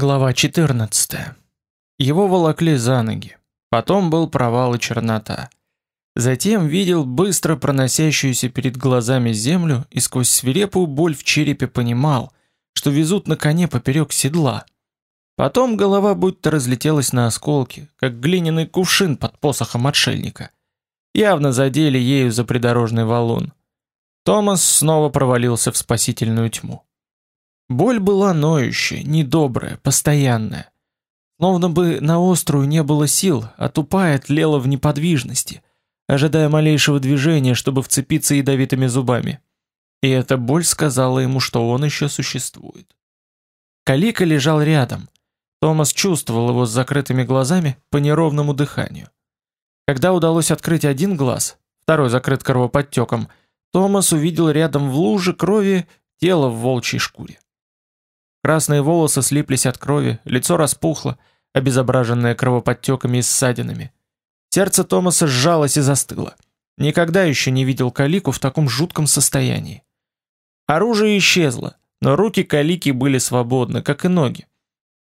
Глава 14. Его волокли за ноги. Потом был провал и чернота. Затем видел быстро проносящуюся перед глазами землю и сквозь свирепую боль в черепе понимал, что везут на коне поперек седла. Потом голова будто разлетелась на осколки, как глиняный кувшин под посохом отшельника. Явно задели ею за придорожный валун. Томас снова провалился в спасительную тьму. Боль была ноющая, недобрая, постоянная. Словно бы на острую не было сил, а тупая тлела в неподвижности, ожидая малейшего движения, чтобы вцепиться ядовитыми зубами. И эта боль сказала ему, что он еще существует. Калика лежал рядом. Томас чувствовал его с закрытыми глазами по неровному дыханию. Когда удалось открыть один глаз, второй закрыт кровоподтеком, Томас увидел рядом в луже крови тело в волчьей шкуре. Красные волосы слиплись от крови, лицо распухло, обезображенное кровоподтеками и ссадинами. Сердце Томаса сжалось и застыло. Никогда еще не видел Калику в таком жутком состоянии. Оружие исчезло, но руки Калики были свободны, как и ноги.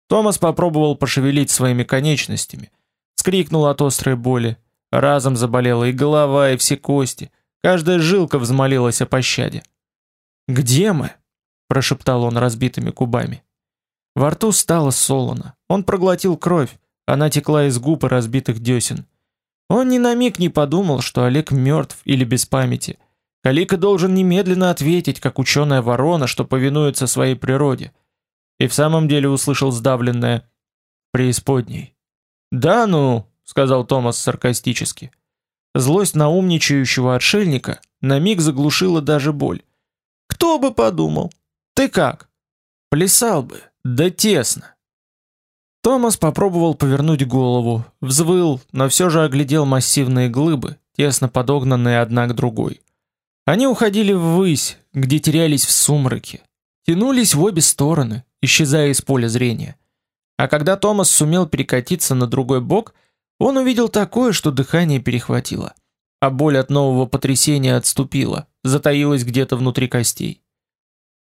Томас попробовал пошевелить своими конечностями, скрикнул от острой боли. Разом заболела и голова, и все кости. Каждая жилка взмолилась о пощаде. «Где мы?» Прошептал он разбитыми губами. Во рту стало солоно. Он проглотил кровь, она текла из губ и разбитых десен. Он ни на миг не подумал, что Олег мертв или без памяти. Калика должен немедленно ответить, как ученая ворона, что повинуется своей природе. И в самом деле услышал сдавленное «преисподней». «Да ну», — сказал Томас саркастически. Злость на умничающего отшельника на миг заглушила даже боль. «Кто бы подумал? Ты как? Плясал бы, да тесно. Томас попробовал повернуть голову, взвыл, но все же оглядел массивные глыбы, тесно подогнанные одна к другой. Они уходили ввысь, где терялись в сумраке, тянулись в обе стороны, исчезая из поля зрения. А когда Томас сумел перекатиться на другой бок, он увидел такое, что дыхание перехватило, а боль от нового потрясения отступила, затаилась где-то внутри костей.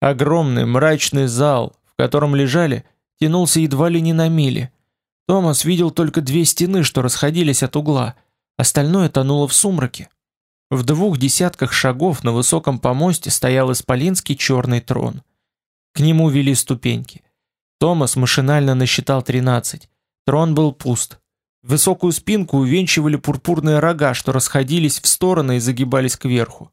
Огромный мрачный зал, в котором лежали, тянулся едва ли не на мили. Томас видел только две стены, что расходились от угла, остальное тонуло в сумраке. В двух десятках шагов на высоком помосте стоял исполинский черный трон. К нему вели ступеньки. Томас машинально насчитал 13. Трон был пуст. Высокую спинку увенчивали пурпурные рога, что расходились в стороны и загибались кверху.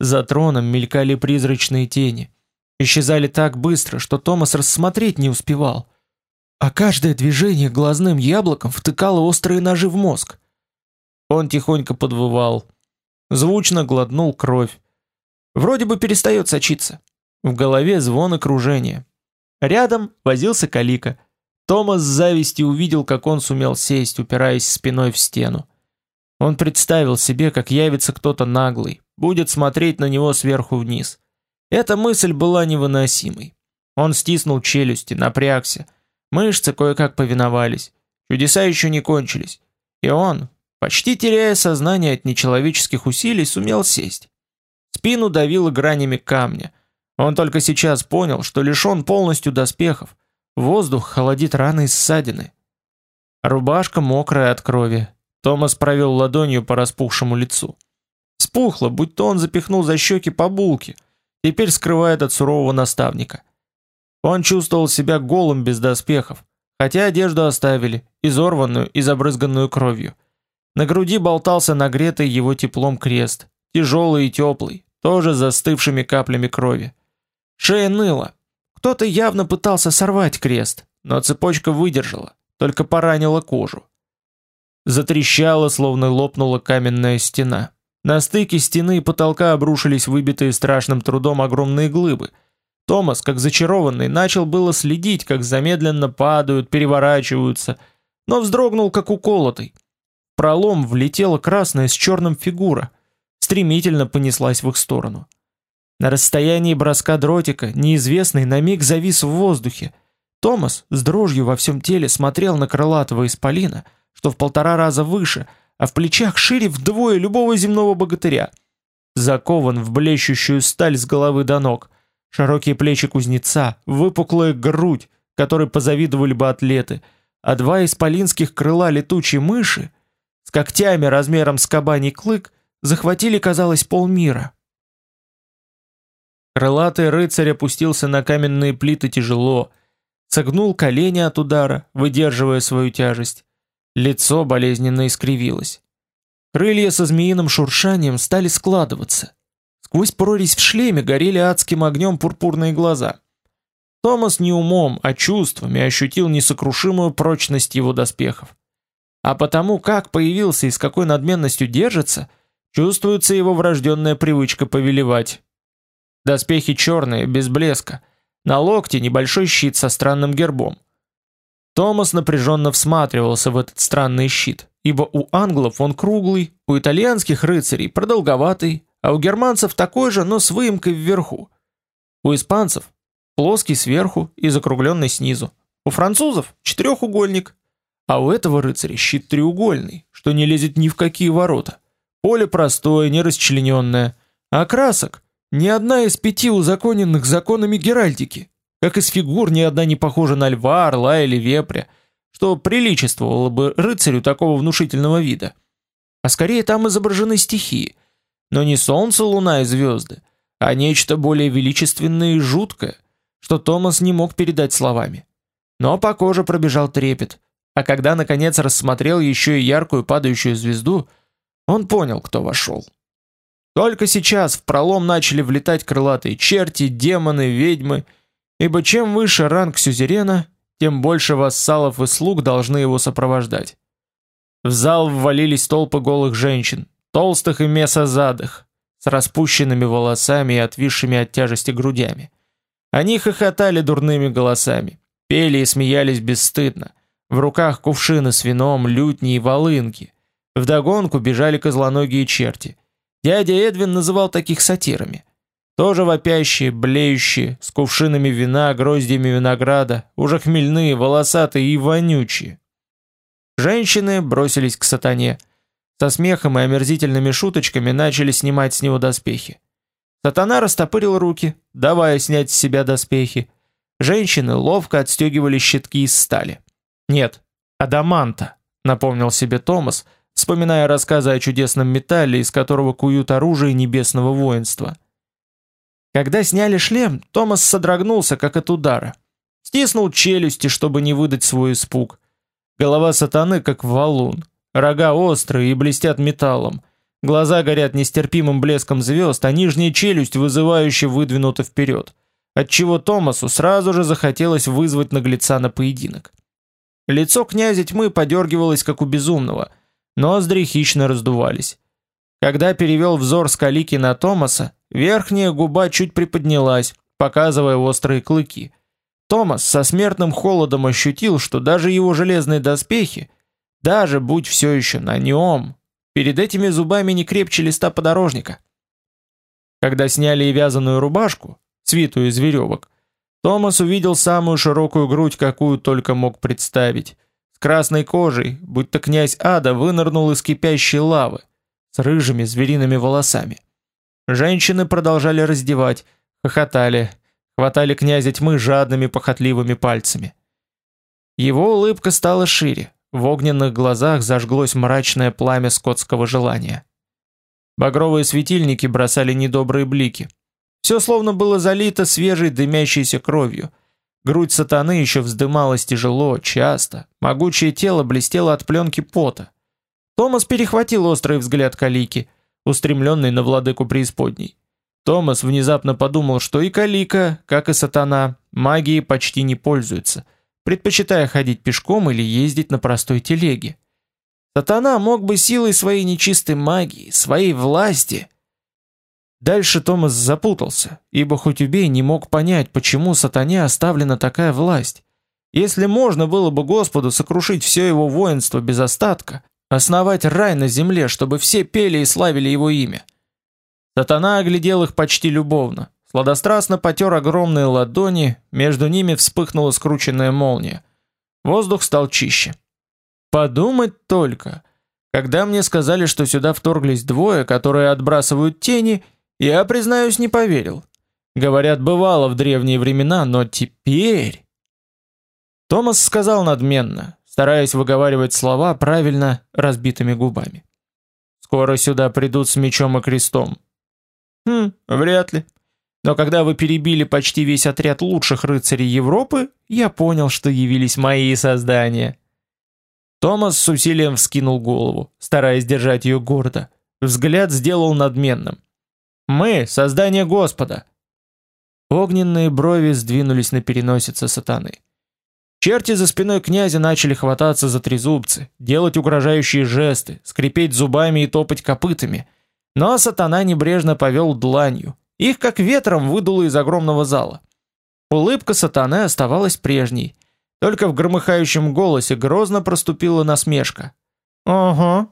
За троном мелькали призрачные тени. Исчезали так быстро, что Томас рассмотреть не успевал. А каждое движение глазным яблоком втыкало острые ножи в мозг. Он тихонько подвывал. Звучно глотнул кровь. Вроде бы перестает сочиться. В голове звон и кружение. Рядом возился Калика. Томас с завистью увидел, как он сумел сесть, упираясь спиной в стену. Он представил себе, как явится кто-то наглый, будет смотреть на него сверху вниз. Эта мысль была невыносимой. Он стиснул челюсти, напрягся. Мышцы кое-как повиновались. Чудеса еще не кончились. И он, почти теряя сознание от нечеловеческих усилий, сумел сесть. Спину давило гранями камня. Он только сейчас понял, что лишен полностью доспехов. Воздух холодит раны и ссадины. Рубашка мокрая от крови. Томас провел ладонью по распухшему лицу. Спухло, будто он запихнул за щеки по булке – теперь скрывает от сурового наставника. Он чувствовал себя голым без доспехов, хотя одежду оставили, изорванную и забрызганную кровью. На груди болтался нагретый его теплом крест, тяжелый и теплый, тоже застывшими каплями крови. Шея ныла. Кто-то явно пытался сорвать крест, но цепочка выдержала, только поранила кожу. Затрещала, словно лопнула каменная стена. На стыке стены и потолка обрушились выбитые страшным трудом огромные глыбы. Томас, как зачарованный, начал было следить, как замедленно падают, переворачиваются, но вздрогнул, как уколотый. В пролом влетела красная с черным фигура, стремительно понеслась в их сторону. На расстоянии броска дротика неизвестный на миг завис в воздухе. Томас с дрожью во всем теле смотрел на крылатого исполина, что в полтора раза выше — а в плечах шире вдвое любого земного богатыря. Закован в блещущую сталь с головы до ног, широкие плечи кузнеца, выпуклая грудь, которой позавидовали бы атлеты, а два исполинских крыла летучей мыши с когтями размером с кабаний клык захватили, казалось, полмира. Крылатый рыцарь опустился на каменные плиты тяжело, согнул колени от удара, выдерживая свою тяжесть. Лицо болезненно искривилось. Крылья со змеиным шуршанием стали складываться. Сквозь прорезь в шлеме горели адским огнем пурпурные глаза. Томас не умом, а чувствами ощутил несокрушимую прочность его доспехов. А потому, как появился и с какой надменностью держится, чувствуется его врожденная привычка повелевать. Доспехи черные, без блеска. На локте небольшой щит со странным гербом. Томас напряженно всматривался в этот странный щит, ибо у англов он круглый, у итальянских рыцарей продолговатый, а у германцев такой же, но с выемкой вверху. У испанцев плоский сверху и закругленный снизу. У французов четырехугольник, а у этого рыцаря щит треугольный, что не лезет ни в какие ворота. Поле простое, не расчлененное, а красок ни одна из пяти узаконенных законами геральдики, как из фигур ни одна не похожа на льва, орла или вепря, что приличествовало бы рыцарю такого внушительного вида. А скорее там изображены стихии, но не солнце, луна и звезды, а нечто более величественное и жуткое, что Томас не мог передать словами. Но по коже пробежал трепет, а когда наконец рассмотрел еще и яркую падающую звезду, он понял, кто вошел. Только сейчас в пролом начали влетать крылатые черти, демоны, ведьмы, ибо чем выше ранг сюзерена, тем больше вассалов и слуг должны его сопровождать. В зал ввалились толпы голых женщин, толстых и месозадых, с распущенными волосами и отвисшими от тяжести грудями. Они хохотали дурными голосами, пели и смеялись бесстыдно. В руках кувшины с вином, лютни и волынки. Вдогонку бежали козлоногие черти. Дядя Эдвин называл таких сатирами. Тоже вопящие, блеющие, с кувшинами вина, гроздьями винограда, уже хмельные, волосатые и вонючие. Женщины бросились к сатане. Со смехом и омерзительными шуточками начали снимать с него доспехи. Сатана растопырил руки, давая снять с себя доспехи. Женщины ловко отстегивали щитки из стали. Нет, адаманта, напомнил себе Томас, вспоминая рассказы о чудесном металле, из которого куют оружие небесного воинства. Когда сняли шлем, Томас содрогнулся, как от удара. Стиснул челюсти, чтобы не выдать свой испуг. Голова сатаны, как валун. Рога острые и блестят металлом. Глаза горят нестерпимым блеском звезд, а нижняя челюсть вызывающе выдвинута вперед, отчего Томасу сразу же захотелось вызвать наглеца на поединок. Лицо князя тьмы подергивалось, как у безумного, ноздри хищно раздувались. Когда перевел взор с Калики на Томаса, верхняя губа чуть приподнялась, показывая острые клыки. Томас со смертным холодом ощутил, что даже его железные доспехи, даже будь все еще на нем, Перед этими зубами не крепче листа подорожника. Когда сняли и вязаную рубашку, свитую из веревок, Томас увидел самую широкую грудь, какую только мог представить, с красной кожей, будто князь Ада вынырнул из кипящей лавы, с рыжими звериными волосами. Женщины продолжали раздевать, хохотали, хватали князя тьмы жадными похотливыми пальцами. Его улыбка стала шире, в огненных глазах зажглось мрачное пламя скотского желания. Багровые светильники бросали недобрые блики. Все словно было залито свежей дымящейся кровью. Грудь сатаны еще вздымалась тяжело, часто. Могучее тело блестело от пленки пота. Томас перехватил острый взгляд Калики, устремленный на владыку преисподней. Томас внезапно подумал, что и Калика, как и сатана, магией почти не пользуется – предпочитая ходить пешком или ездить на простой телеге. Сатана мог бы силой своей нечистой магии, своей власти. Дальше Томас запутался, ибо хоть убей не мог понять, почему сатане оставлена такая власть. Если можно было бы Господу сокрушить все его воинство без остатка, основать рай на земле, чтобы все пели и славили его имя. Сатана оглядел их почти любовно, Сладострастно потер огромные ладони, между ними вспыхнула скрученная молния. Воздух стал чище. Подумать только. Когда мне сказали, что сюда вторглись двое, которые отбрасывают тени, я, признаюсь, не поверил. Говорят, бывало в древние времена, но теперь... Томас сказал надменно, стараясь выговаривать слова правильно разбитыми губами. Скоро сюда придут с мечом и крестом. Хм, вряд ли. Но когда вы перебили почти весь отряд лучших рыцарей Европы, я понял, что явились мои создания. Томас с усилием вскинул голову, стараясь держать ее гордо. Взгляд сделал надменным. Мы создание Господа. Огненные брови сдвинулись на переносице сатаны. Черти за спиной князя начали хвататься за трезубцы, делать угрожающие жесты, скрипеть зубами и топать копытами. Но сатана небрежно повел дланью. Их как ветром выдуло из огромного зала. Улыбка сатаны оставалась прежней. Только в громыхающем голосе грозно проступила насмешка. «Ага.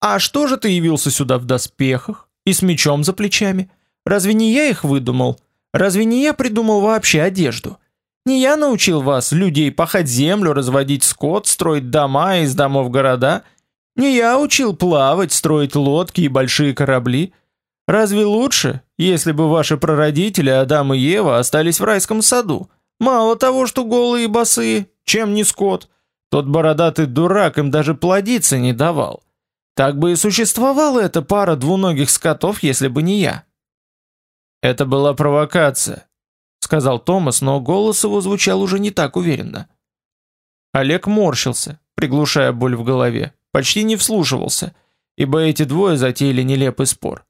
А что же ты явился сюда в доспехах и с мечом за плечами? Разве не я их выдумал? Разве не я придумал вообще одежду? Не я научил вас, людей, пахать землю, разводить скот, строить дома из домов города? Не я учил плавать, строить лодки и большие корабли? Разве лучше, если бы ваши прародители Адам и Ева остались в райском саду? Мало того, что голые и босые, чем не скот? Тот бородатый дурак им даже плодиться не давал. Так бы и существовала эта пара двуногих скотов, если бы не я. Это была провокация, сказал Томас, но голос его звучал уже не так уверенно. Олег морщился, приглушая боль в голове, почти не вслушивался, ибо эти двое затеяли нелепый спор.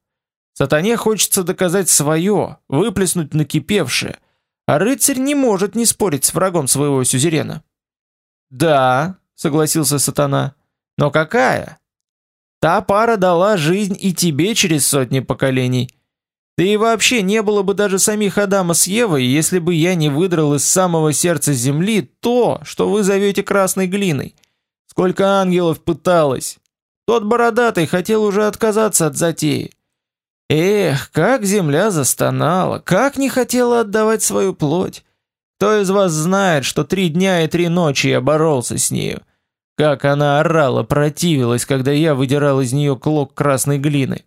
Сатане хочется доказать свое, выплеснуть накипевшее, а рыцарь не может не спорить с врагом своего сюзерена. «Да», — согласился Сатана, — «но какая?» «Та пара дала жизнь и тебе через сотни поколений». Да и вообще не было бы даже самих Адама с Евой, если бы я не выдрал из самого сердца земли то, что вы зовете красной глиной. Сколько ангелов пыталось. Тот бородатый хотел уже отказаться от затеи. Эх, как земля застонала, как не хотела отдавать свою плоть. Кто из вас знает, что три дня и три ночи я боролся с нею? Как она орала, противилась, когда я выдирал из нее клок красной глины.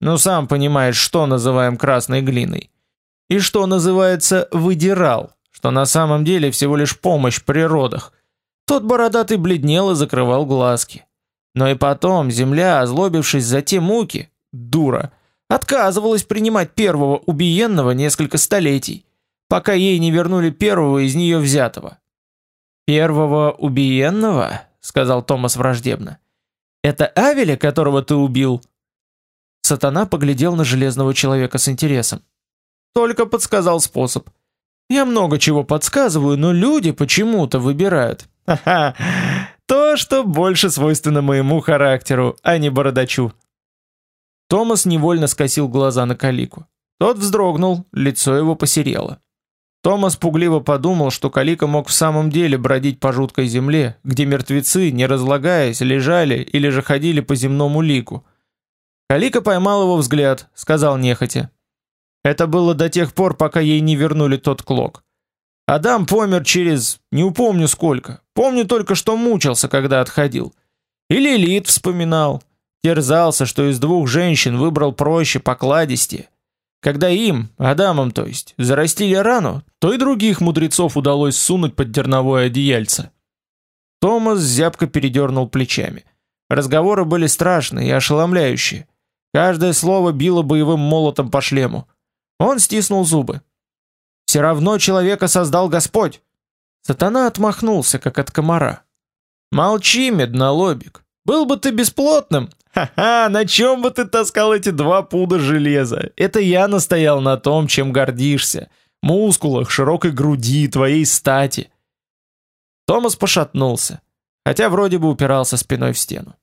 Ну сам понимаешь, что называем красной глиной. И что называется выдирал, что на самом деле всего лишь помощь при родах. Тот бородатый бледнел и закрывал глазки. Но и потом земля, озлобившись за те муки, дура, отказывалась принимать первого убиенного несколько столетий, пока ей не вернули первого из нее взятого. «Первого убиенного?» — сказал Томас враждебно. «Это Авеля, которого ты убил?» Сатана поглядел на железного человека с интересом. Только подсказал способ. Я много чего подсказываю, но люди почему-то выбирают. Ха-ха. То, что больше свойственно моему характеру, а не бородачу. Томас невольно скосил глаза на Калику. Тот вздрогнул, лицо его посерело. Томас пугливо подумал, что Калика мог в самом деле бродить по жуткой земле, где мертвецы, не разлагаясь, лежали или же ходили по земному лику. Калика поймал его взгляд, сказал нехотя. Это было до тех пор, пока ей не вернули тот клок. Адам помер через, не упомню сколько. Помню только, что мучился, когда отходил. И Лилит вспоминал. Терзался, что из двух женщин выбрал проще, покладистее. Когда им, Адамом то есть, зарастили рану, то и других мудрецов удалось сунуть под дерновое одеяльце. Томас зябко передернул плечами. Разговоры были страшные и ошеломляющие. Каждое слово било боевым молотом по шлему. Он стиснул зубы. Все равно человека создал Господь. Сатана отмахнулся, как от комара. Молчи, меднолобик. Был бы ты бесплотным. Ха-ха, на чем бы ты таскал эти два пуда железа? Это я настоял на том, чем гордишься. Мускулах, широкой груди, твоей стати. Томас пошатнулся, хотя вроде бы упирался спиной в стену.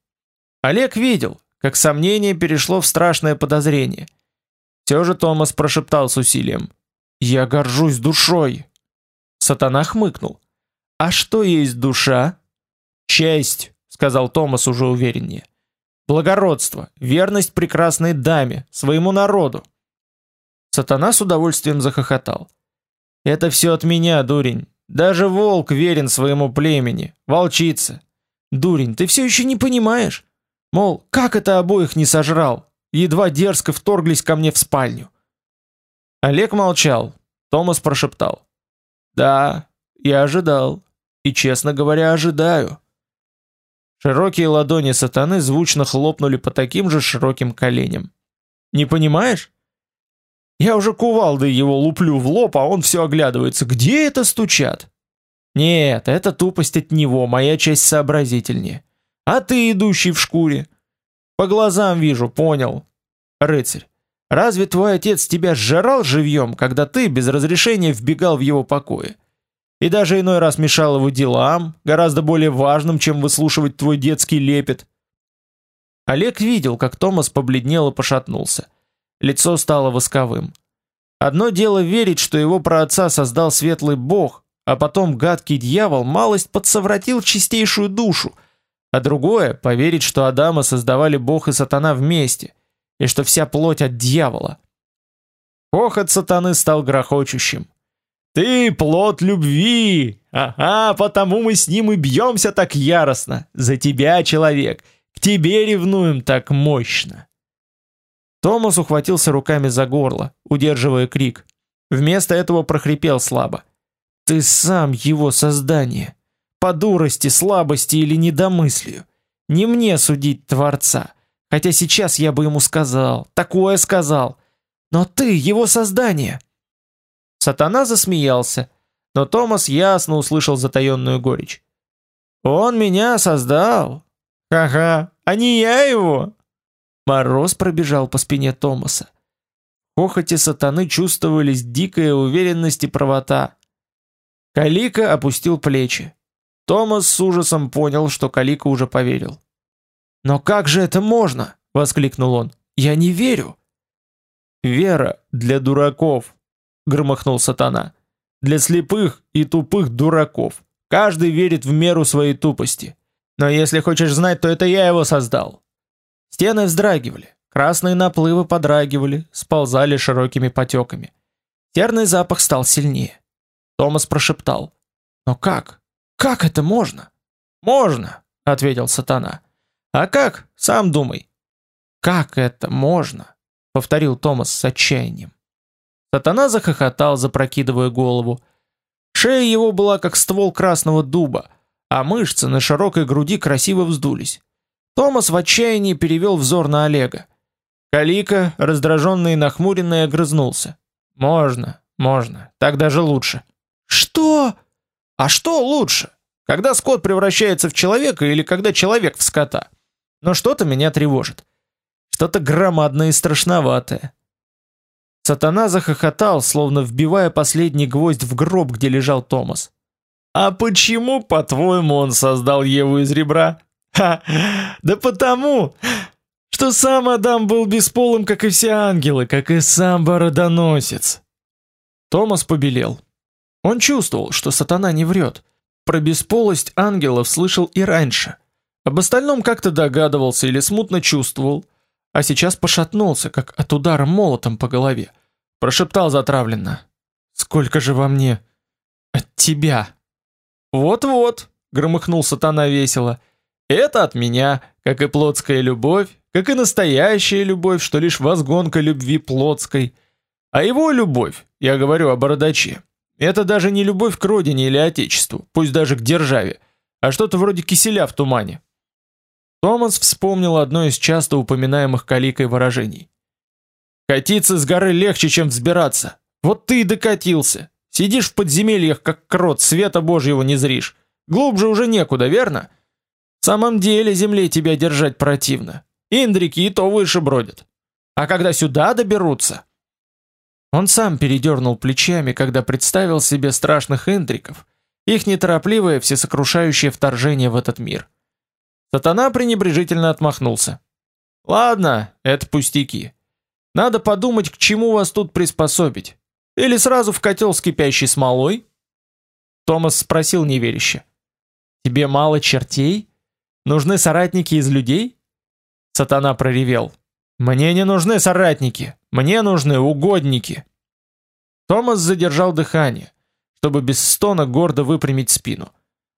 Олег видел, как сомнение перешло в страшное подозрение. Все же Томас прошептал с усилием. «Я горжусь душой!» Сатана хмыкнул. «А что есть душа?» «Честь», — сказал Томас уже увереннее. «Благородство, верность прекрасной даме, своему народу». Сатана с удовольствием захохотал. «Это все от меня, дурень. Даже волк верен своему племени, волчица. Дурень, ты все еще не понимаешь? Мол, как это обоих не сожрал? Едва дерзко вторглись ко мне в спальню. Олег молчал. Томас прошептал: "Да, я ожидал. и, честно говоря, ожидаю. Широкие ладони сатаны звучно хлопнули по таким же широким коленям. Не понимаешь? Я уже кувалдой его луплю в лоб, а он все оглядывается. Где это стучат? Нет, это тупость от него, моя часть сообразительнее. А ты, идущий в шкуре? По глазам вижу, понял. Рыцарь, разве твой отец тебя сжирал живьем, когда ты без разрешения вбегал в его покои? И даже иной раз мешал его делам, гораздо более важным, чем выслушивать твой детский лепет. Олег видел, как Томас побледнел и пошатнулся. Лицо стало восковым. Одно дело верить, что его праотца создал светлый бог, а потом гадкий дьявол малость подсовратил чистейшую душу, а другое поверить, что Адама создавали бог и сатана вместе, и что вся плоть от дьявола. Хохот сатаны стал грохочущим. «Ты плод любви! Ага, потому мы с ним и бьемся так яростно! За тебя, человек! К тебе ревнуем так мощно!» Томас ухватился руками за горло, удерживая крик. Вместо этого прохрипел слабо. «Ты сам его создание! По дурости, слабости или недомыслию! Не мне судить Творца, хотя сейчас я бы ему сказал, такое сказал! Но ты его создание!» Сатана засмеялся, но Томас ясно услышал затаенную горечь. «Он меня создал! Ха-ха, а не я его!» Мороз пробежал по спине Томаса. В хохоте сатаны чувствовались дикая уверенность и правота. Калика опустил плечи. Томас с ужасом понял, что Калика уже поверил. «Но как же это можно?» — воскликнул он. «Я не верю!» «Вера для дураков!» — громыхнул сатана. «Для слепых и тупых дураков. Каждый верит в меру своей тупости. Но если хочешь знать, то это я его создал. Стены вздрагивали, красные наплывы подрагивали, сползали широкими потеками. Терный запах стал сильнее. Томас прошептал. «Но как? Как это можно?» «Можно», — ответил сатана. «А как? Сам думай». «Как это можно?» — повторил Томас с отчаянием. Сатана захохотал, запрокидывая голову. Шея его была как ствол красного дуба, а мышцы на широкой груди красиво вздулись. Томас в отчаянии перевел взор на Олега. Калика, раздраженный и нахмуренный, огрызнулся. «Можно, можно, так даже лучше». «Что? А что лучше? Когда скот превращается в человека или когда человек в скота? Но что-то меня тревожит. Что-то громадное и страшноватое». Сатана захохотал, словно вбивая последний гвоздь в гроб, где лежал Томас. «А почему, по-твоему, он создал Еву из ребра?» Ха, да потому, что сам Адам был бесполым, как и все ангелы, как и сам Бородоносец. Томас побелел. Он чувствовал, что сатана не врет. Про бесполость ангелов слышал и раньше. Об остальном как-то догадывался или смутно чувствовал, а сейчас пошатнулся, как от удара молотом по голове. Прошептал затравленно. «Сколько же во мне от тебя?» «Вот-вот», — громыхнул сатана весело, — это от меня, как и плотская любовь, как и настоящая любовь, что лишь возгонка любви плотской. А его любовь, я говорю о бородаче, это даже не любовь к родине или отечеству, пусть даже к державе, а что-то вроде киселя в тумане. Томас вспомнил одно из часто упоминаемых Каликой выражений. «Катиться с горы легче, чем взбираться. Вот ты и докатился. Сидишь в подземельях, как крот, света божьего не зришь. Глубже уже некуда, верно?» В самом деле земле тебя держать противно. Индрики и то выше бродят. А когда сюда доберутся... Он сам передернул плечами, когда представил себе страшных индриков, их неторопливое всесокрушающее вторжение в этот мир. Сатана пренебрежительно отмахнулся. «Ладно, это пустяки. Надо подумать, к чему вас тут приспособить. Или сразу в котел с кипящей смолой?» Томас спросил неверяще. «Тебе мало чертей?» Нужны соратники из людей? Сатана проревел. Мне не нужны соратники, мне нужны угодники. Томас задержал дыхание, чтобы без стона гордо выпрямить спину.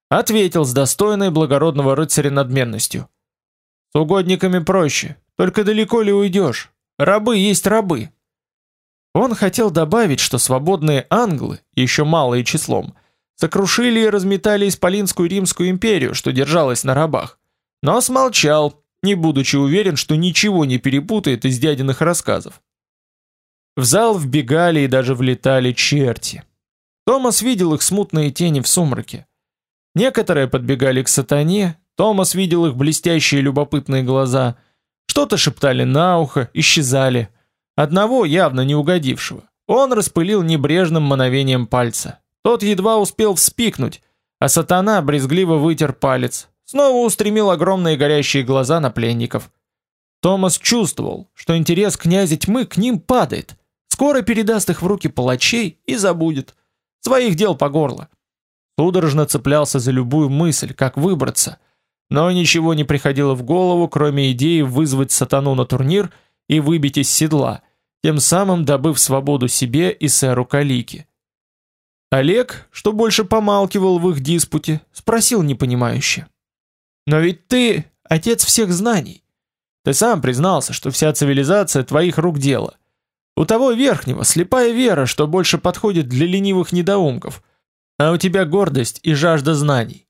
Ответил с достойной благородного рыцаря надменностью. С угодниками проще, только далеко ли уйдешь? Рабы есть рабы. Он хотел добавить, что свободные англы, еще малые числом, сокрушили и разметали Исполинскую Римскую империю, что держалась на рабах. Но смолчал, не будучи уверен, что ничего не перепутает из дядиных рассказов. В зал вбегали и даже влетали черти. Томас видел их смутные тени в сумраке. Некоторые подбегали к сатане, Томас видел их блестящие любопытные глаза, что-то шептали на ухо, исчезали. Одного, явно не угодившего, он распылил небрежным мановением пальца. Тот едва успел вспикнуть, а сатана брезгливо вытер палец, снова устремил огромные горящие глаза на пленников. Томас чувствовал, что интерес князя тьмы к ним падает. Скоро передаст их в руки палачей и забудет. Своих дел по горло. Судорожно цеплялся за любую мысль, как выбраться. Но ничего не приходило в голову, кроме идеи вызвать сатану на турнир и выбить из седла, тем самым добыв свободу себе и сэру Калики. Олег, что больше помалкивал в их диспуте, спросил непонимающе. Но ведь ты отец всех знаний. Ты сам признался, что вся цивилизация твоих рук дело. У того верхнего слепая вера, что больше подходит для ленивых недоумков, а у тебя гордость и жажда знаний.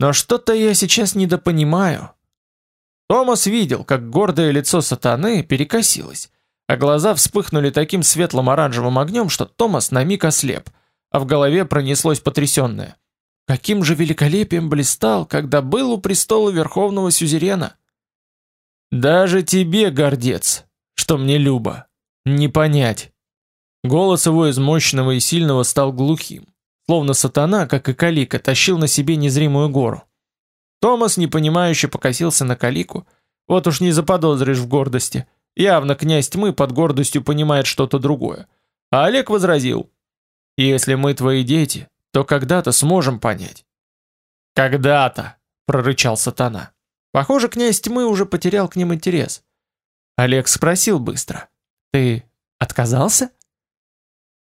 Но что-то я сейчас недопонимаю. Томас видел, как гордое лицо сатаны перекосилось, а глаза вспыхнули таким светлым оранжевым огнем, что Томас на миг ослеп, а в голове пронеслось потрясенное. Каким же великолепием блистал, когда был у престола верховного сюзерена. Даже тебе, гордец, что мне любо, не понять. Голос его из мощного и сильного стал глухим, словно сатана, как и Калика, тащил на себе незримую гору. Томас непонимающе покосился на Калику. Вот уж не заподозришь в гордости. Явно князь тьмы под гордостью понимает что-то другое. А Олег возразил: "Если мы твои дети, то когда-то сможем понять. Когда-то, прорычал сатана. Похоже, князь тьмы уже потерял к ним интерес. Олег спросил быстро: "Ты отказался?"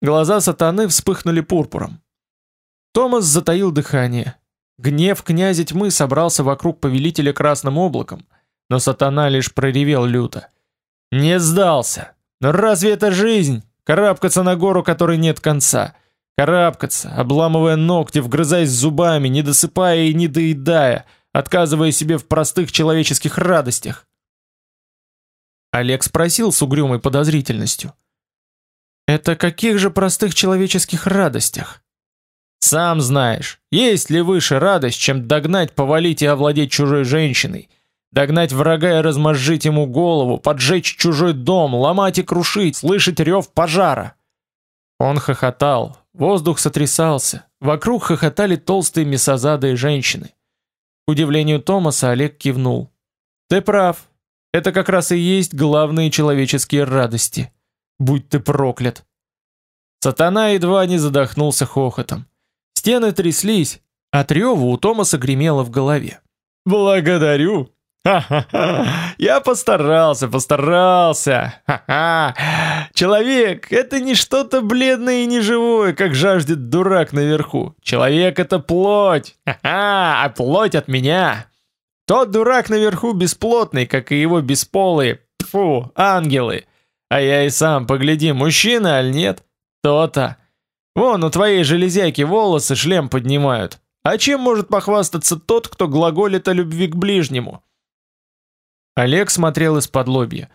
Глаза сатаны вспыхнули пурпуром. Томас затаил дыхание. Гнев князя тьмы собрался вокруг повелителя красным облаком, но сатана лишь проревел люто: "Не сдался. Но разве это жизнь? Карабкаться на гору, которой нет конца?" Карабкаться, обламывая ногти, вгрызаясь зубами, не досыпая и не доедая, отказывая себе в простых человеческих радостях. Олег спросил с угрюмой подозрительностью. «Это каких же простых человеческих радостях?» «Сам знаешь, есть ли выше радость, чем догнать, повалить и овладеть чужой женщиной, догнать врага и размозжить ему голову, поджечь чужой дом, ломать и крушить, слышать рев пожара?» Он хохотал, Воздух сотрясался, вокруг хохотали толстые мясозадые женщины. К удивлению Томаса Олег кивнул. Ты прав. Это как раз и есть главные человеческие радости. Будь ты проклят. Сатана едва не задохнулся хохотом. Стены тряслись, а трёву у Томаса гремело в голове. Благодарю, Ха-ха-ха! Я постарался, постарался! Ха-ха! Человек — это не что-то бледное и неживое, как жаждет дурак наверху. Человек — это плоть! Ха-ха! А плоть от меня! Тот дурак наверху бесплотный, как и его бесполые, фу, ангелы. А я и сам, погляди, мужчина аль нет? То-то. Вон у твоей железяки волосы шлем поднимают. А чем может похвастаться тот, кто глаголит о любви к ближнему? Олег смотрел из-под лобья.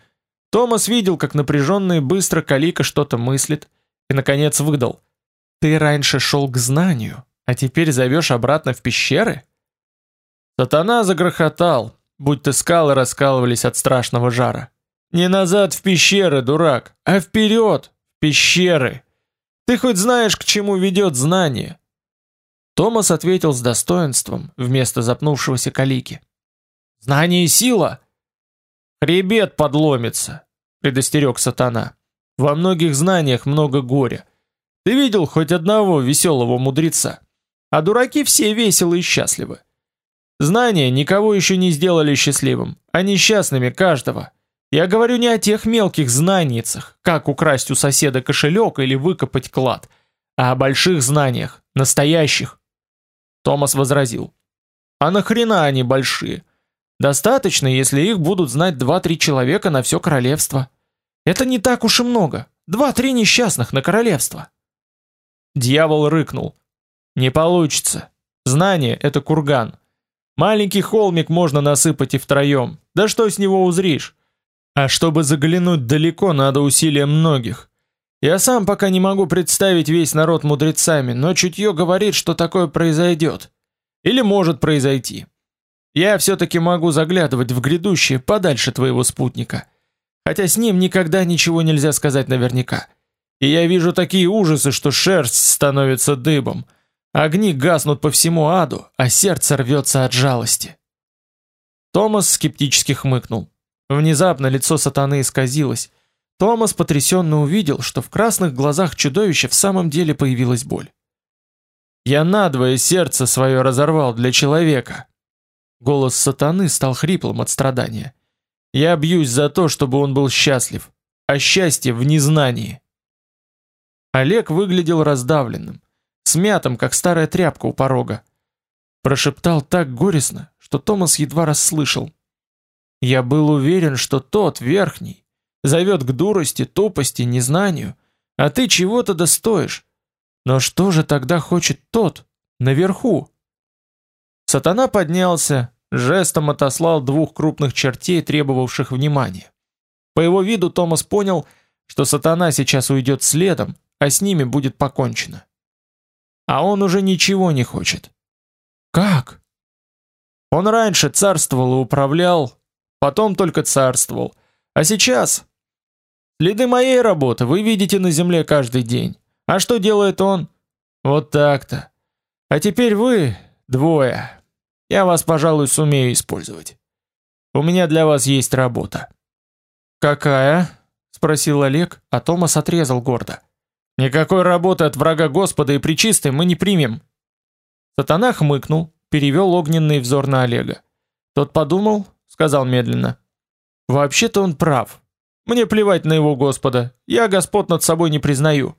Томас видел, как напряженно и быстро Калика что-то мыслит, и наконец выдал: "Ты раньше шел к знанию, а теперь зовешь обратно в пещеры?" Сатана загрохотал, будто скалы раскалывались от страшного жара. "Не назад в пещеры, дурак, а вперед, в пещеры. Ты хоть знаешь, к чему ведет знание?" Томас ответил с достоинством вместо запнувшегося Калики. "Знание и сила!" Хребет подломится, предостерег сатана. Во многих знаниях много горя. Ты видел хоть одного веселого мудреца? А дураки все веселы и счастливы. Знания никого еще не сделали счастливым, а несчастными каждого. Я говорю не о тех мелких знаницах, как украсть у соседа кошелек или выкопать клад, а о больших знаниях, настоящих. Томас возразил: "А нахрена они большие? Достаточно, если их будут знать два-три человека на все королевство. Это не так уж и много. Два-три несчастных на королевство. Дьявол рыкнул. Не получится. Знание — это курган. Маленький холмик можно насыпать и втроем. Да что с него узришь? А чтобы заглянуть далеко, надо усилия многих. Я сам пока не могу представить весь народ мудрецами, но чутье говорит, что такое произойдет. Или может произойти. Я все-таки могу заглядывать в грядущее подальше твоего спутника. Хотя с ним никогда ничего нельзя сказать наверняка. И я вижу такие ужасы, что шерсть становится дыбом. Огни гаснут по всему аду, а сердце рвется от жалости. Томас скептически хмыкнул. Внезапно лицо сатаны исказилось. Томас потрясенно увидел, что в красных глазах чудовища в самом деле появилась боль. «Я надвое сердце свое разорвал для человека!» Голос сатаны стал хриплым от страдания. «Я бьюсь за то, чтобы он был счастлив, а счастье в незнании!» Олег выглядел раздавленным, смятым, как старая тряпка у порога. Прошептал так горестно, что Томас едва расслышал. Я был уверен, что тот, верхний, зовет к дурости, тупости, незнанию, а ты чего-то достоишь. Но что же тогда хочет тот, наверху? Сатана поднялся, жестом отослал двух крупных чертей, требовавших внимания. По его виду Томас понял, что сатана сейчас уйдет следом, а с ними будет покончено. А он уже ничего не хочет. Как? Он раньше царствовал и управлял, потом только царствовал. А сейчас следы моей работы вы видите на земле каждый день. А что делает он? Вот так-то. А теперь вы двое. Я вас, пожалуй, сумею использовать. У меня для вас есть работа. Какая? спросил Олег, а Томас отрезал гордо. Никакой работы от врага Господа и причистой мы не примем. Сатана хмыкнул, перевел огненный взор на Олега. Тот подумал, сказал медленно: "Вообще-то он прав. Мне плевать на его Господа. Я Господ над собой не признаю".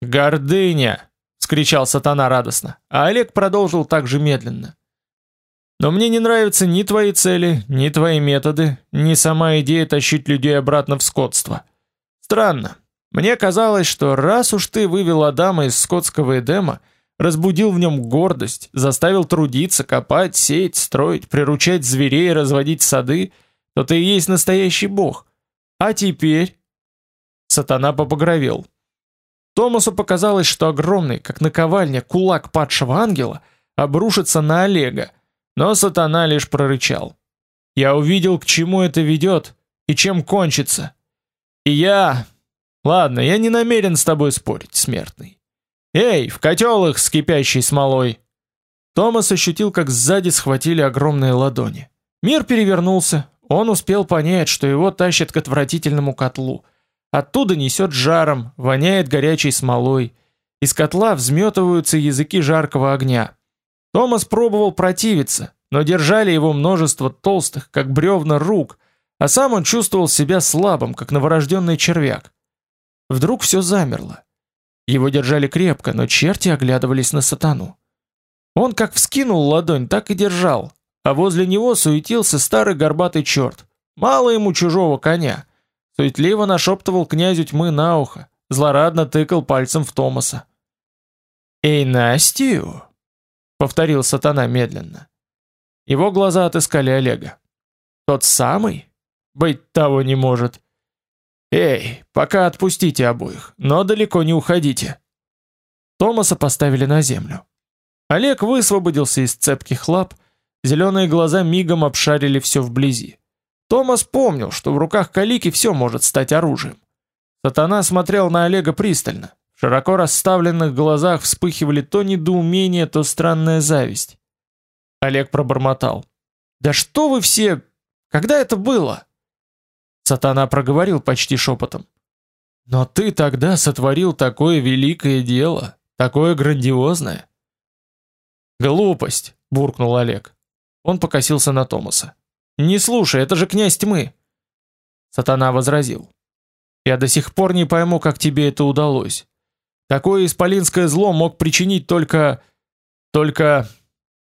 "Гордыня!" вскричал Сатана радостно, а Олег продолжил так же медленно: "Но мне не нравятся ни твои цели, ни твои методы, ни сама идея тащить людей обратно в скотство. Странно. Мне казалось, что раз уж ты вывел Адама из скотского Эдема, разбудил в нем гордость, заставил трудиться, копать, сеять, строить, приручать зверей, разводить сады, то ты и есть настоящий бог. А теперь Сатана побагровел. Томасу показалось, что огромный, как наковальня, кулак падшего ангела обрушится на Олега, но Сатана лишь прорычал: "Я увидел, к чему это ведет и чем кончится. И я, ладно, я не намерен с тобой спорить, смертный. Эй, в котел их с кипящей смолой. Томас ощутил, как сзади схватили огромные ладони. Мир перевернулся. Он успел понять, что его тащат к отвратительному котлу. Оттуда несет жаром, воняет горячей смолой. Из котла взметываются языки жаркого огня. Томас пробовал противиться, но держали его множество толстых, как бревна, рук, а сам он чувствовал себя слабым, как новорожденный червяк. Вдруг все замерло. Его держали крепко, но черти оглядывались на сатану. Он как вскинул ладонь, так и держал, а возле него суетился старый горбатый черт. Мало ему чужого коня. Суетливо нашептывал князю тьмы на ухо, злорадно тыкал пальцем в Томаса. «Эй, Настю!» — повторил сатана медленно. Его глаза отыскали Олега. «Тот самый? Быть того не может. Эй, пока отпустите обоих, но далеко не уходите. Томаса поставили на землю. Олег высвободился из цепких лап, зеленые глаза мигом обшарили все вблизи. Томас помнил, что в руках Калики все может стать оружием. Сатана смотрел на Олега пристально. Широко расставленных глазах вспыхивали то недоумение, то странная зависть. Олег пробормотал: "Да что вы все? Когда это было?" Сатана проговорил почти шепотом. Но ты тогда сотворил такое великое дело, такое грандиозное. Глупость, буркнул Олег. Он покосился на Томаса. Не слушай, это же князь тьмы. Сатана возразил: Я до сих пор не пойму, как тебе это удалось. Такое исполинское зло мог причинить только только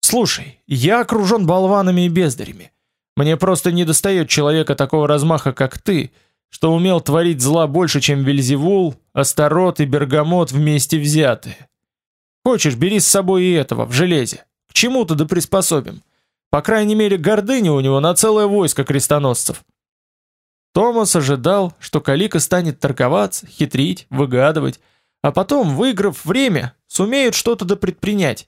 Слушай, я окружен болванами и бездарями. Мне просто недостает человека такого размаха, как ты, что умел творить зла больше, чем Вельзевул, Астарот и Бергамот вместе взятые. Хочешь, бери с собой и этого, в железе. К чему-то да приспособим. По крайней мере, гордыня у него на целое войско крестоносцев. Томас ожидал, что Калика станет торговаться, хитрить, выгадывать, а потом, выиграв время, сумеют что-то да предпринять.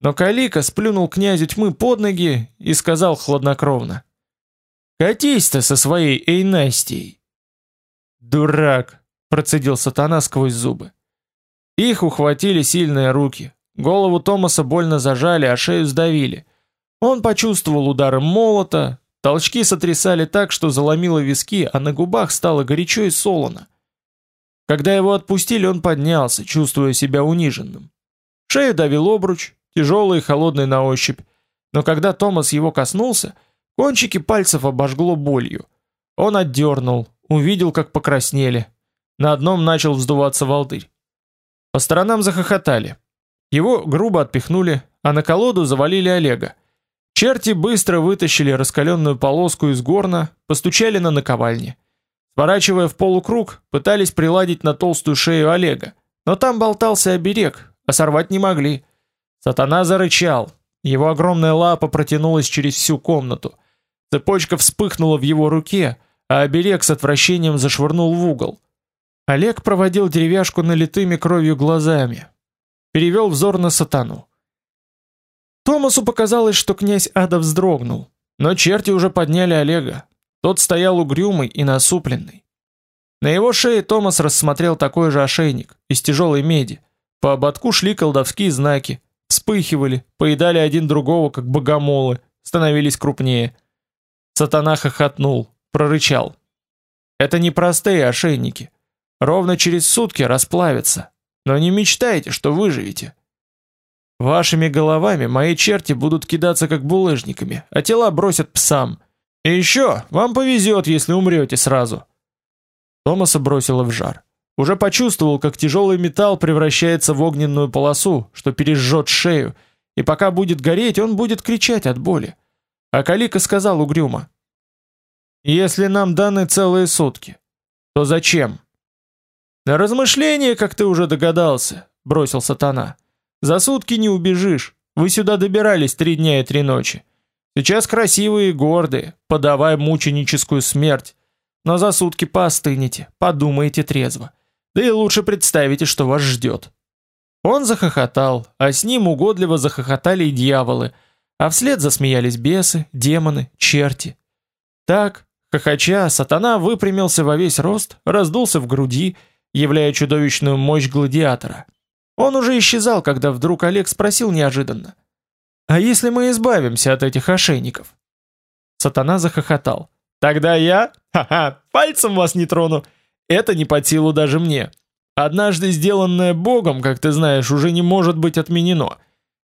Но Калика сплюнул князю тьмы под ноги и сказал хладнокровно. «Катись ты со своей Эйнастией!» «Дурак!» — процедил сатана сквозь зубы. Их ухватили сильные руки. Голову Томаса больно зажали, а шею сдавили. Он почувствовал удары молота, толчки сотрясали так, что заломило виски, а на губах стало горячо и солоно. Когда его отпустили, он поднялся, чувствуя себя униженным. Шею давил обруч, тяжелый и холодный на ощупь, но когда Томас его коснулся, кончики пальцев обожгло болью. Он отдернул, увидел, как покраснели. На одном начал вздуваться волдырь. По сторонам захохотали. Его грубо отпихнули, а на колоду завалили Олега. Черти быстро вытащили раскаленную полоску из горна, постучали на наковальне. Сворачивая в полукруг, пытались приладить на толстую шею Олега, но там болтался оберег, а сорвать не могли. Сатана зарычал. Его огромная лапа протянулась через всю комнату. Цепочка вспыхнула в его руке, а оберег с отвращением зашвырнул в угол. Олег проводил деревяшку налитыми кровью глазами. Перевел взор на сатану. Томасу показалось, что князь Ада вздрогнул, но черти уже подняли Олега. Тот стоял угрюмый и насупленный. На его шее Томас рассмотрел такой же ошейник из тяжелой меди. По ободку шли колдовские знаки, вспыхивали, поедали один другого, как богомолы, становились крупнее. Сатана хохотнул, прорычал. Это не простые ошейники. Ровно через сутки расплавятся. Но не мечтайте, что выживете. Вашими головами мои черти будут кидаться как булыжниками, а тела бросят псам. И еще, вам повезет, если умрете сразу. Томаса бросило в жар. Уже почувствовал, как тяжелый металл превращается в огненную полосу, что пережжет шею, и пока будет гореть, он будет кричать от боли. А Калика сказал угрюмо: "Если нам даны целые сутки, то зачем?" На размышление, как ты уже догадался, бросил сатана. За сутки не убежишь. Вы сюда добирались три дня и три ночи. Сейчас красивые и гордые, подавай мученическую смерть. Но за сутки поостынете, подумайте трезво. Да и лучше представите, что вас ждет. Он захохотал, а с ним угодливо захохотали и дьяволы, а вслед засмеялись бесы, демоны, черти. Так, хохоча, сатана выпрямился во весь рост, раздулся в груди являя чудовищную мощь гладиатора. Он уже исчезал, когда вдруг Олег спросил неожиданно: "А если мы избавимся от этих ошейников?" Сатана захохотал. "Тогда я, ха-ха, пальцем вас не трону. Это не под силу даже мне. Однажды сделанное Богом, как ты знаешь, уже не может быть отменено.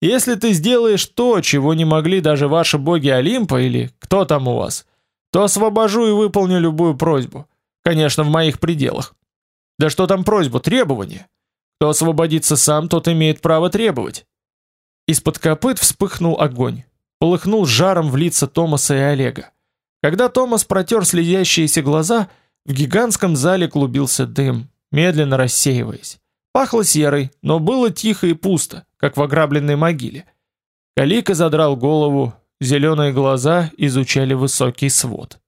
Если ты сделаешь то, чего не могли даже ваши боги Олимпа или кто там у вас, то освобожу и выполню любую просьбу. Конечно, в моих пределах. Да что там просьбу, требование. Кто освободится сам, тот имеет право требовать. Из-под копыт вспыхнул огонь. Полыхнул жаром в лица Томаса и Олега. Когда Томас протер слезящиеся глаза, в гигантском зале клубился дым, медленно рассеиваясь. Пахло серой, но было тихо и пусто, как в ограбленной могиле. Калика задрал голову, зеленые глаза изучали высокий свод.